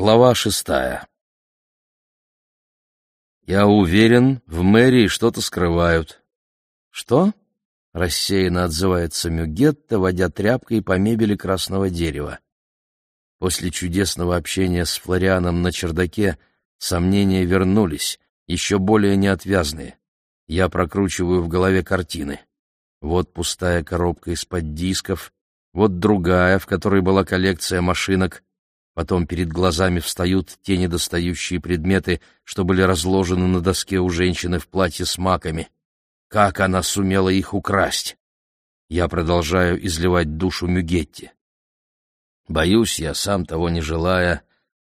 Глава шестая «Я уверен, в мэрии что-то скрывают». «Что?» — рассеянно отзывается Мюгетта, водя тряпкой по мебели красного дерева. После чудесного общения с Флорианом на чердаке сомнения вернулись, еще более неотвязные. Я прокручиваю в голове картины. Вот пустая коробка из-под дисков, вот другая, в которой была коллекция машинок, Потом перед глазами встают те недостающие предметы, что были разложены на доске у женщины в платье с маками. Как она сумела их украсть? Я продолжаю изливать душу Мюгетти. Боюсь, я, сам того не желая,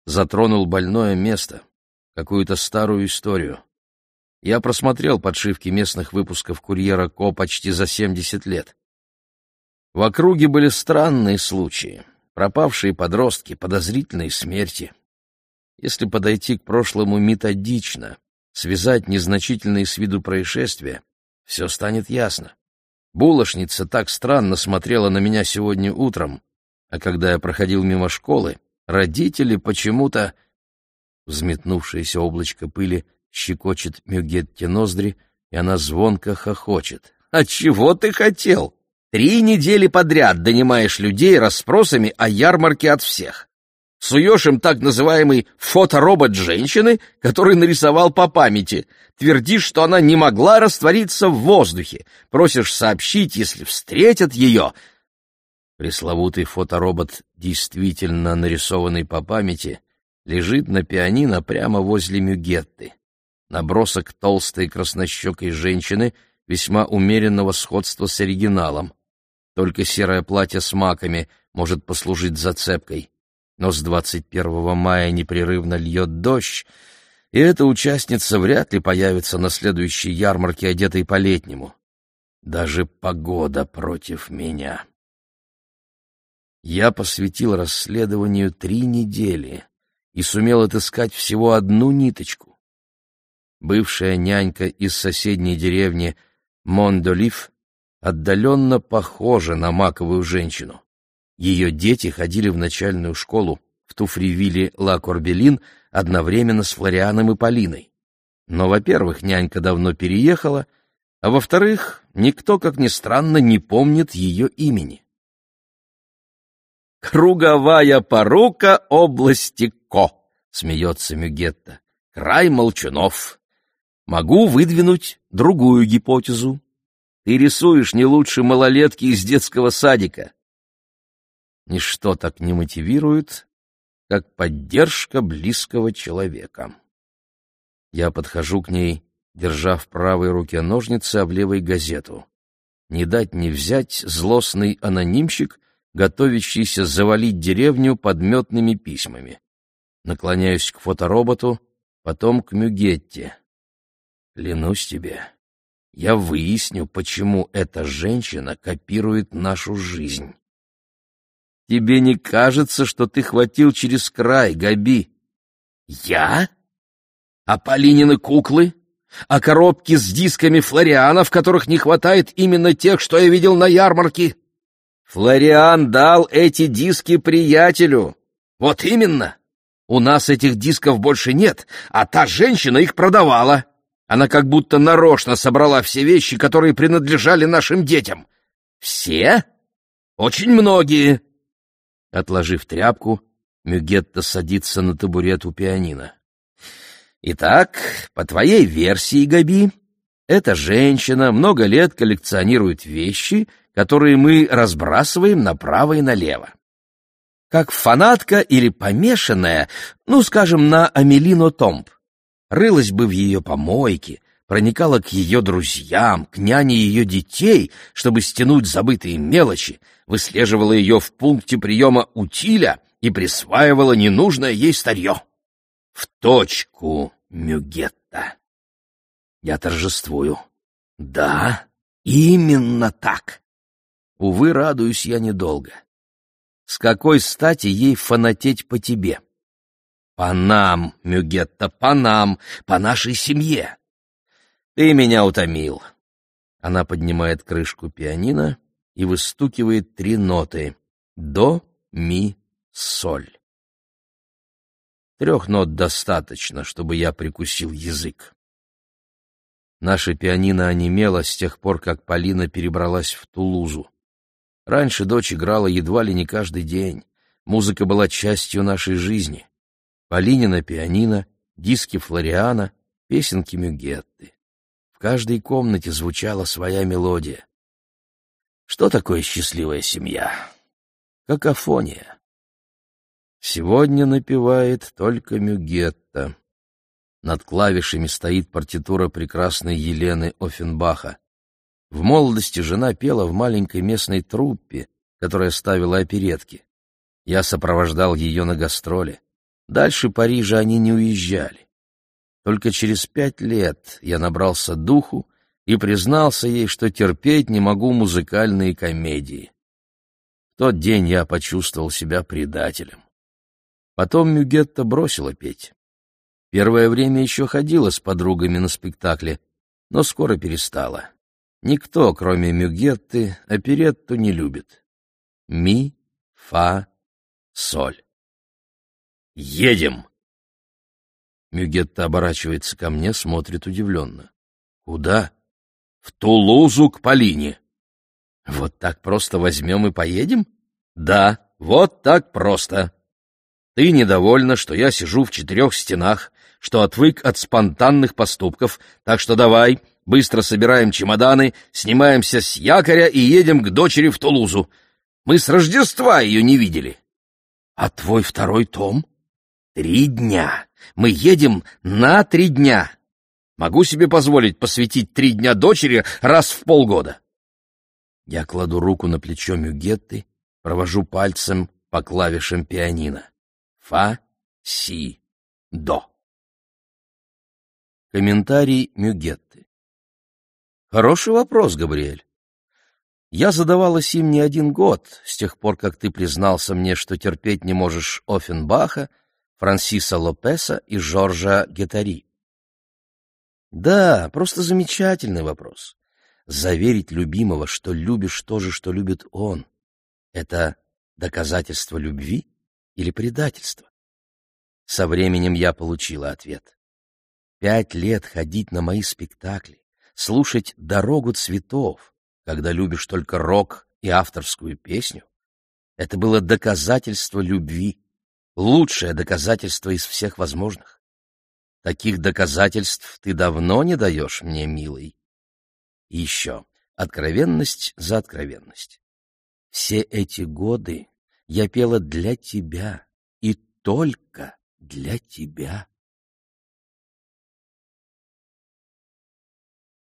затронул больное место, какую-то старую историю. Я просмотрел подшивки местных выпусков «Курьера Ко» почти за 70 лет. В округе были странные случаи пропавшие подростки, подозрительные смерти. Если подойти к прошлому методично, связать незначительные с виду происшествия, все станет ясно. Булошница так странно смотрела на меня сегодня утром, а когда я проходил мимо школы, родители почему-то... Взметнувшееся облачко пыли щекочет Мюгетте ноздри, и она звонко хохочет. «А чего ты хотел?» Три недели подряд донимаешь людей расспросами о ярмарке от всех. Суешь им так называемый фоторобот женщины, который нарисовал по памяти. Твердишь, что она не могла раствориться в воздухе. Просишь сообщить, если встретят ее. Пресловутый фоторобот, действительно нарисованный по памяти, лежит на пианино прямо возле Мюгетты. Набросок толстой краснощекой женщины весьма умеренного сходства с оригиналом. Только серое платье с маками может послужить зацепкой. Но с 21 мая непрерывно льет дождь, и эта участница вряд ли появится на следующей ярмарке, одетой по-летнему. Даже погода против меня. Я посвятил расследованию три недели и сумел отыскать всего одну ниточку. Бывшая нянька из соседней деревни Мондолив отдаленно похожа на маковую женщину. Ее дети ходили в начальную школу в Туфривилле Ла-Корбелин одновременно с Флорианом и Полиной. Но, во-первых, нянька давно переехала, а во-вторых, никто, как ни странно, не помнит ее имени. «Круговая порука области Ко», — смеется Мюгетта, — «край молчунов. Могу выдвинуть другую гипотезу. Ты рисуешь не лучше малолетки из детского садика. Ничто так не мотивирует, как поддержка близкого человека. Я подхожу к ней, держа в правой руке ножницы, а в левой газету. Не дать не взять злостный анонимщик, готовящийся завалить деревню подметными письмами. Наклоняюсь к фотороботу, потом к Мюгетте. Клянусь тебе, я выясню, почему эта женщина копирует нашу жизнь. Тебе не кажется, что ты хватил через край, Габи? Я? А Полинины куклы? А коробки с дисками Флориана, в которых не хватает именно тех, что я видел на ярмарке? Флориан дал эти диски приятелю. Вот именно. У нас этих дисков больше нет, а та женщина их продавала. Она как будто нарочно собрала все вещи, которые принадлежали нашим детям. Все? Очень многие. Отложив тряпку, Мюгетта садится на табурет у пианино. Итак, по твоей версии, Габи, эта женщина много лет коллекционирует вещи, которые мы разбрасываем направо и налево. Как фанатка или помешанная, ну, скажем, на Амелино Томп рылась бы в ее помойке, проникала к ее друзьям, к няне ее детей, чтобы стянуть забытые мелочи, выслеживала ее в пункте приема утиля и присваивала ненужное ей старье. В точку, Мюгетта. Я торжествую. Да, именно так. Увы, радуюсь я недолго. С какой стати ей фанатеть по тебе? По нам, Мюгетта, по нам, по нашей семье. Ты меня утомил. Она поднимает крышку пианино и выстукивает три ноты — до, ми, соль. Трех нот достаточно, чтобы я прикусил язык. Наша пианино онемело с тех пор, как Полина перебралась в Тулузу. Раньше дочь играла едва ли не каждый день. Музыка была частью нашей жизни. Полинина пианино, диски Флориана, песенки Мюгетты. В каждой комнате звучала своя мелодия. Что такое счастливая семья? Какофония. Сегодня напевает только Мюгетта. Над клавишами стоит партитура прекрасной Елены Офенбаха. В молодости жена пела в маленькой местной труппе, которая ставила оперетки. Я сопровождал ее на гастроли. Дальше Парижа они не уезжали. Только через пять лет я набрался духу и признался ей, что терпеть не могу музыкальные комедии. В тот день я почувствовал себя предателем. Потом Мюгетта бросила петь. Первое время еще ходила с подругами на спектакле, но скоро перестала. Никто, кроме Мюгетты, оперетту не любит. Ми, фа, соль. «Едем!» Мюгетта оборачивается ко мне, смотрит удивленно. «Куда?» «В Тулузу к Полине». «Вот так просто возьмем и поедем?» «Да, вот так просто. Ты недовольна, что я сижу в четырех стенах, что отвык от спонтанных поступков, так что давай, быстро собираем чемоданы, снимаемся с якоря и едем к дочери в Тулузу. Мы с Рождества ее не видели». «А твой второй том?» «Три дня. Мы едем на три дня. Могу себе позволить посвятить три дня дочери раз в полгода». Я кладу руку на плечо Мюгетты, провожу пальцем по клавишам пианино. Фа, си, до. Комментарий Мюгетты. Хороший вопрос, Габриэль. Я задавалась им не один год, с тех пор, как ты признался мне, что терпеть не можешь Оффенбаха, Франсиса Лопеса и Жоржа Гетари. Да, просто замечательный вопрос. Заверить любимого, что любишь то же, что любит он, это доказательство любви или предательство? Со временем я получила ответ. Пять лет ходить на мои спектакли, слушать «Дорогу цветов», когда любишь только рок и авторскую песню, это было доказательство любви, лучшее доказательство из всех возможных. Таких доказательств ты давно не даешь мне, милый. И еще откровенность за откровенность. Все эти годы я пела для тебя и только для тебя.